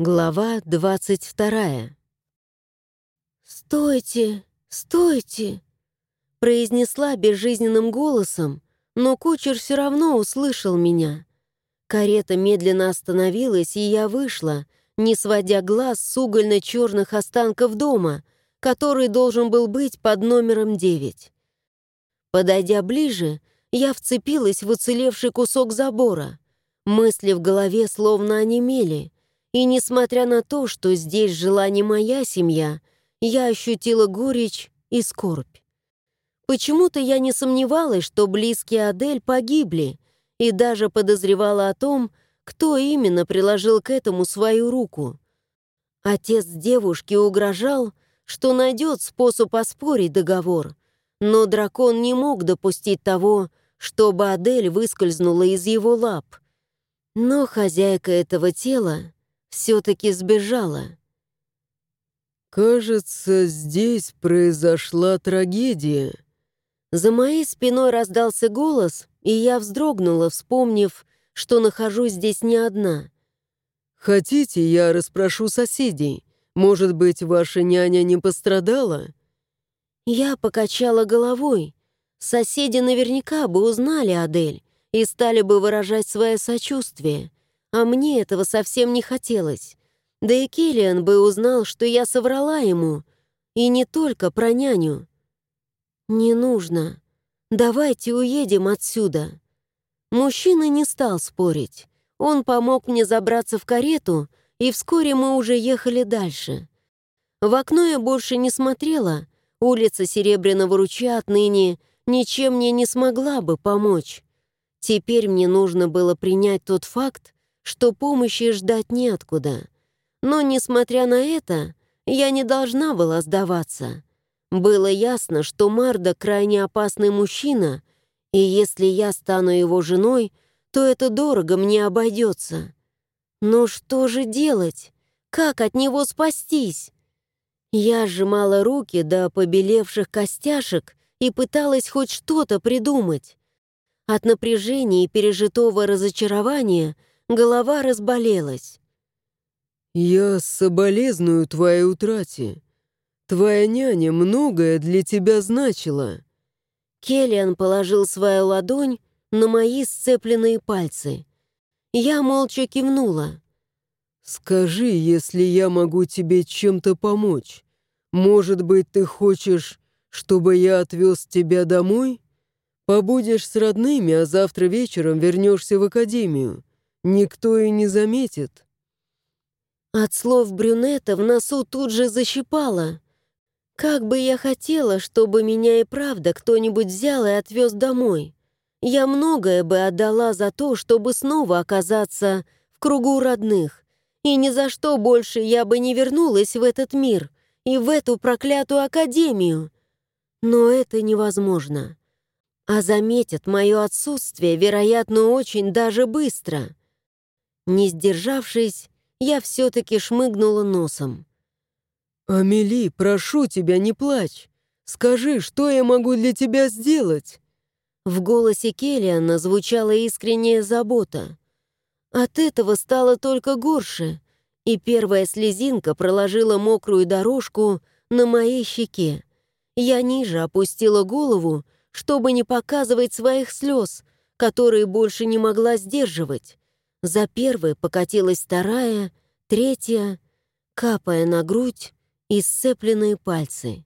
Глава двадцать вторая. «Стойте, стойте!» произнесла безжизненным голосом, но кучер все равно услышал меня. Карета медленно остановилась, и я вышла, не сводя глаз с угольно-черных останков дома, который должен был быть под номером девять. Подойдя ближе, я вцепилась в уцелевший кусок забора. Мысли в голове словно онемели, и несмотря на то, что здесь жила не моя семья, я ощутила горечь и скорбь. Почему-то я не сомневалась, что близкие Адель погибли, и даже подозревала о том, кто именно приложил к этому свою руку. Отец девушки угрожал, что найдет способ оспорить договор, но дракон не мог допустить того, чтобы Адель выскользнула из его лап. Но хозяйка этого тела все-таки сбежала. «Кажется, здесь произошла трагедия». За моей спиной раздался голос, и я вздрогнула, вспомнив, что нахожусь здесь не одна. «Хотите, я расспрошу соседей? Может быть, ваша няня не пострадала?» Я покачала головой. Соседи наверняка бы узнали Адель и стали бы выражать свое сочувствие, а мне этого совсем не хотелось. Да и Киллиан бы узнал, что я соврала ему, и не только про няню. «Не нужно. Давайте уедем отсюда». Мужчина не стал спорить. Он помог мне забраться в карету, и вскоре мы уже ехали дальше. В окно я больше не смотрела. Улица Серебряного ручья отныне ничем мне не смогла бы помочь. Теперь мне нужно было принять тот факт, что помощи ждать неоткуда. Но, несмотря на это, я не должна была сдаваться. Было ясно, что Марда крайне опасный мужчина — и если я стану его женой, то это дорого мне обойдется. Но что же делать? Как от него спастись? Я сжимала руки до побелевших костяшек и пыталась хоть что-то придумать. От напряжения и пережитого разочарования голова разболелась. «Я соболезную твоей утрате. Твоя няня многое для тебя значила». Келлиан положил свою ладонь на мои сцепленные пальцы. Я молча кивнула. «Скажи, если я могу тебе чем-то помочь. Может быть, ты хочешь, чтобы я отвез тебя домой? Побудешь с родными, а завтра вечером вернешься в академию. Никто и не заметит». От слов брюнета в носу тут же защипало. Как бы я хотела, чтобы меня и правда кто-нибудь взял и отвез домой. Я многое бы отдала за то, чтобы снова оказаться в кругу родных. И ни за что больше я бы не вернулась в этот мир и в эту проклятую академию. Но это невозможно. А заметят мое отсутствие, вероятно, очень даже быстро. Не сдержавшись, я все-таки шмыгнула носом. «Амели, прошу тебя, не плачь. Скажи, что я могу для тебя сделать?» В голосе Келлиана звучала искренняя забота. От этого стало только горше, и первая слезинка проложила мокрую дорожку на моей щеке. Я ниже опустила голову, чтобы не показывать своих слез, которые больше не могла сдерживать. За первой покатилась вторая, третья, капая на грудь, и сцепленные пальцы.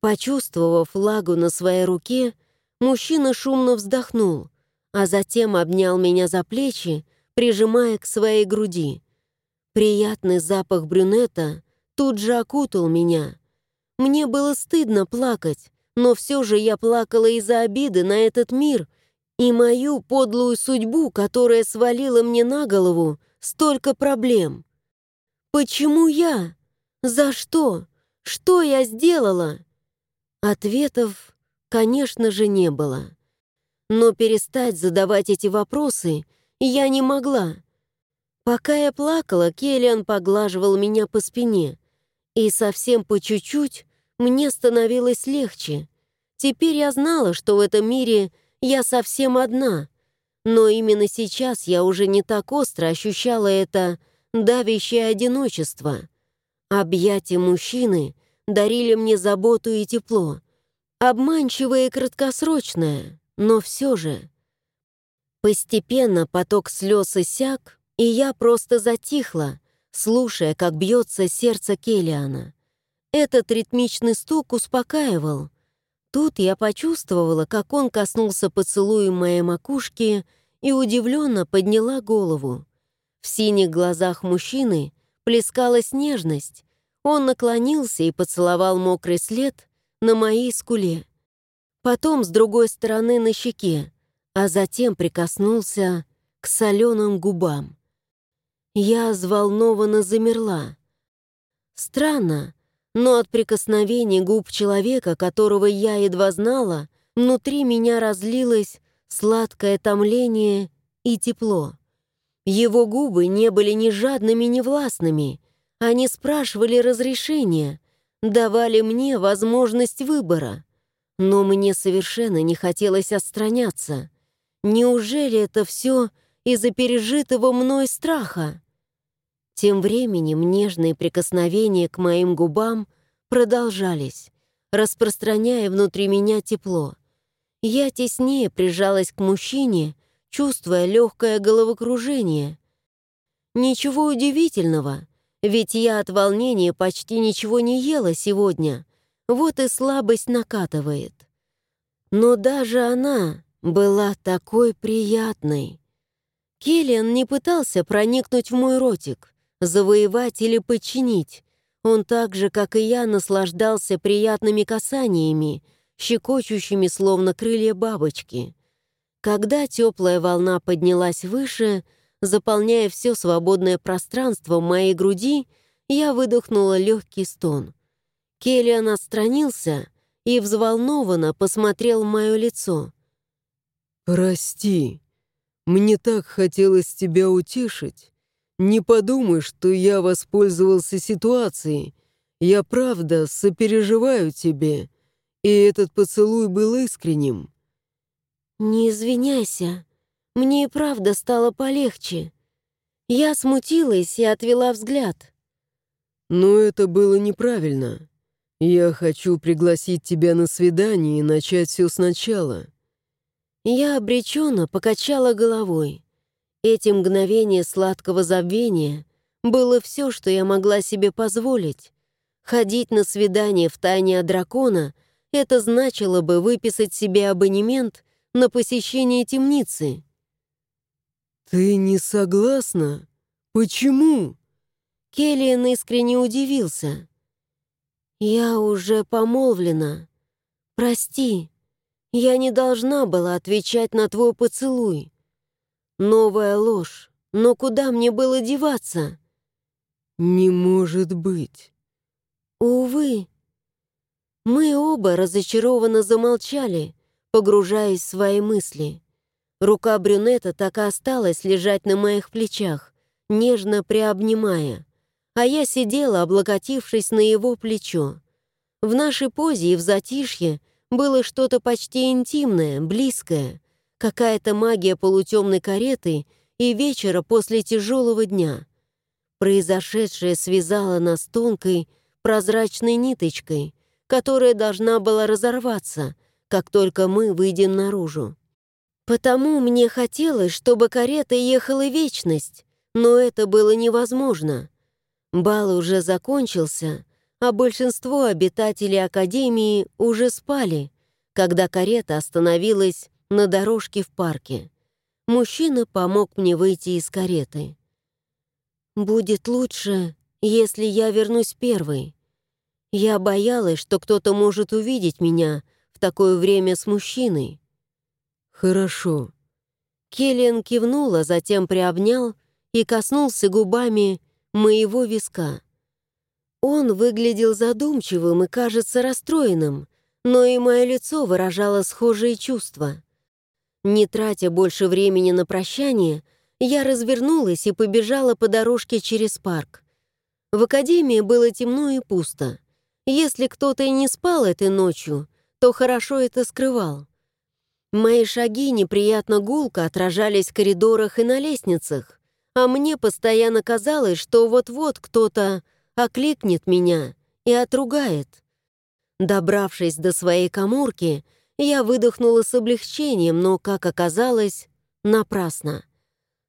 Почувствовав лагу на своей руке, мужчина шумно вздохнул, а затем обнял меня за плечи, прижимая к своей груди. Приятный запах брюнета тут же окутал меня. Мне было стыдно плакать, но все же я плакала из-за обиды на этот мир и мою подлую судьбу, которая свалила мне на голову столько проблем. Почему я? За что? Что я сделала? Ответов, конечно же, не было. Но перестать задавать эти вопросы я не могла. Пока я плакала, Келлиан поглаживал меня по спине, и совсем по чуть-чуть мне становилось легче. Теперь я знала, что в этом мире я совсем одна, но именно сейчас я уже не так остро ощущала это давящее одиночество. Объятия мужчины дарили мне заботу и тепло. Обманчивое и краткосрочное, но все же. Постепенно поток слез иссяк, и я просто затихла, слушая, как бьется сердце Келлиана. Этот ритмичный стук успокаивал. Тут я почувствовала, как он коснулся поцелуем моей макушки и удивленно подняла голову. В синих глазах мужчины плескалась нежность. Он наклонился и поцеловал мокрый след на моей скуле. Потом с другой стороны на щеке, а затем прикоснулся к соленым губам. Я взволнованно замерла. Странно, но от прикосновений губ человека, которого я едва знала, внутри меня разлилось сладкое томление и тепло. Его губы не были ни жадными, ни властными. Они спрашивали разрешения, давали мне возможность выбора. Но мне совершенно не хотелось отстраняться. Неужели это все из-за пережитого мной страха? Тем временем нежные прикосновения к моим губам продолжались, распространяя внутри меня тепло. Я теснее прижалась к мужчине, чувствуя легкое головокружение. Ничего удивительного, ведь я от волнения почти ничего не ела сегодня, вот и слабость накатывает. Но даже она была такой приятной. Келлиан не пытался проникнуть в мой ротик, завоевать или подчинить. Он так же, как и я, наслаждался приятными касаниями, щекочущими, словно крылья бабочки. Когда теплая волна поднялась выше, заполняя все свободное пространство моей груди, я выдохнула легкий стон. Келлиан отстранился и взволнованно посмотрел в мое лицо. «Прости, мне так хотелось тебя утешить. Не подумай, что я воспользовался ситуацией. Я правда сопереживаю тебе, и этот поцелуй был искренним». «Не извиняйся. Мне и правда стало полегче. Я смутилась и отвела взгляд». «Но это было неправильно. Я хочу пригласить тебя на свидание и начать все сначала». Я обреченно покачала головой. Эти мгновения сладкого забвения было все, что я могла себе позволить. Ходить на свидание в тайне от дракона — это значило бы выписать себе абонемент на посещение темницы. «Ты не согласна? Почему?» Келлиан искренне удивился. «Я уже помолвлена. Прости, я не должна была отвечать на твой поцелуй. Новая ложь. Но куда мне было деваться? Не может быть. Увы. Мы оба разочарованно замолчали, погружаясь в свои мысли. Рука брюнета так и осталась лежать на моих плечах, нежно приобнимая, а я сидела, облокотившись на его плечо. В нашей позе и в затишье было что-то почти интимное, близкое — какая-то магия полутемной кареты и вечера после тяжелого дня. Произошедшее связало нас тонкой, прозрачной ниточкой, которая должна была разорваться, как только мы выйдем наружу. Потому мне хотелось, чтобы карета ехала вечность, но это было невозможно. Бал уже закончился, а большинство обитателей Академии уже спали, когда карета остановилась на дорожке в парке. Мужчина помог мне выйти из кареты. «Будет лучше, если я вернусь первой. Я боялась, что кто-то может увидеть меня в такое время с мужчиной». «Хорошо». Келлиан кивнул, а затем приобнял и коснулся губами моего виска. Он выглядел задумчивым и, кажется, расстроенным, но и мое лицо выражало схожие чувства. Не тратя больше времени на прощание, я развернулась и побежала по дорожке через парк. В академии было темно и пусто. Если кто-то и не спал этой ночью, то хорошо это скрывал. Мои шаги неприятно гулко отражались в коридорах и на лестницах, а мне постоянно казалось, что вот-вот кто-то окликнет меня и отругает. Добравшись до своей коморки, я выдохнула с облегчением, но, как оказалось, напрасно.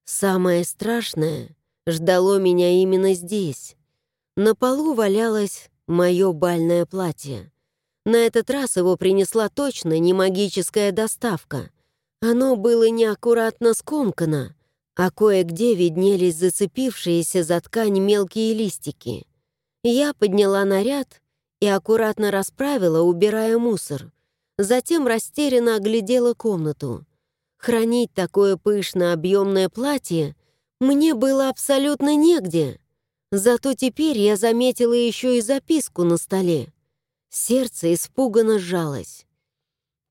Самое страшное ждало меня именно здесь. На полу валялось мое бальное платье. На этот раз его принесла точно не магическая доставка. Оно было неаккуратно скомкано, а кое-где виднелись зацепившиеся за ткань мелкие листики. Я подняла наряд и аккуратно расправила, убирая мусор. Затем растерянно оглядела комнату. Хранить такое пышно объемное платье мне было абсолютно негде. Зато теперь я заметила еще и записку на столе. Сердце испуганно сжалось.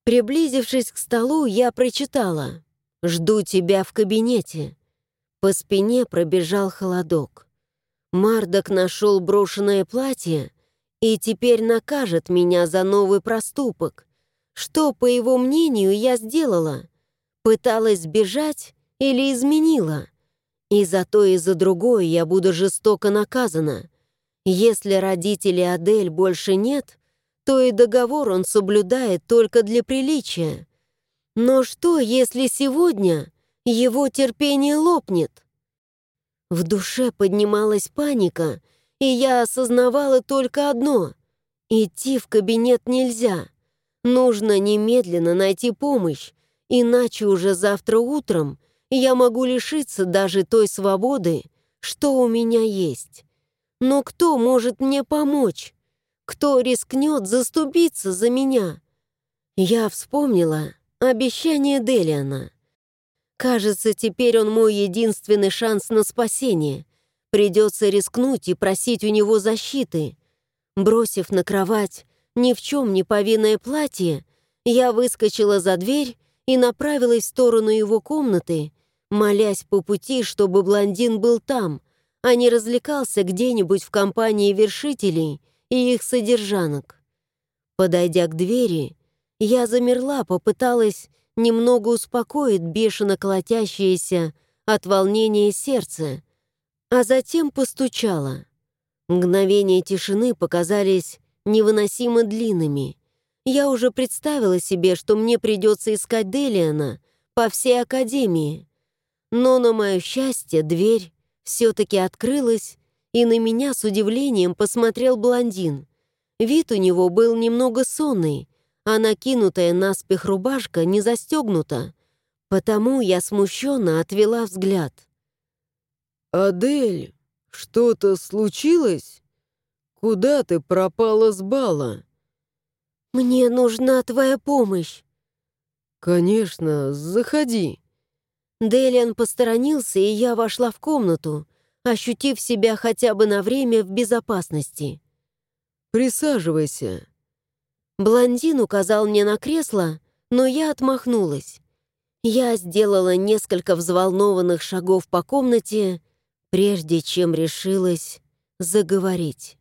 Приблизившись к столу, я прочитала «Жду тебя в кабинете». По спине пробежал холодок. Мардок нашел брошенное платье и теперь накажет меня за новый проступок. Что, по его мнению, я сделала? Пыталась сбежать или изменила? И за то, и за другое я буду жестоко наказана. Если родителей Адель больше нет, то и договор он соблюдает только для приличия. Но что, если сегодня его терпение лопнет? В душе поднималась паника, и я осознавала только одно — идти в кабинет нельзя. Нужно немедленно найти помощь, иначе уже завтра утром я могу лишиться даже той свободы, что у меня есть. Но кто может мне помочь? Кто рискнет заступиться за меня? Я вспомнила обещание Делиана. Кажется, теперь он мой единственный шанс на спасение. Придется рискнуть и просить у него защиты. Бросив на кровать ни в чем не повинное платье, я выскочила за дверь и направилась в сторону его комнаты, молясь по пути, чтобы блондин был там, а не развлекался где-нибудь в компании вершителей и их содержанок. Подойдя к двери, я замерла, попыталась немного успокоить бешено колотящееся от волнения сердце, а затем постучала. Мгновения тишины показались невыносимо длинными. Я уже представила себе, что мне придется искать Делиана по всей Академии. Но, на мое счастье, дверь все-таки открылась, и на меня с удивлением посмотрел блондин. Вид у него был немного сонный, а накинутая наспех рубашка не застегнута, потому я смущенно отвела взгляд. «Адель, что-то случилось? Куда ты пропала с бала?» «Мне нужна твоя помощь». «Конечно, заходи». Делиан посторонился, и я вошла в комнату, ощутив себя хотя бы на время в безопасности. «Присаживайся». Блондин указал мне на кресло, но я отмахнулась. Я сделала несколько взволнованных шагов по комнате, прежде чем решилась заговорить.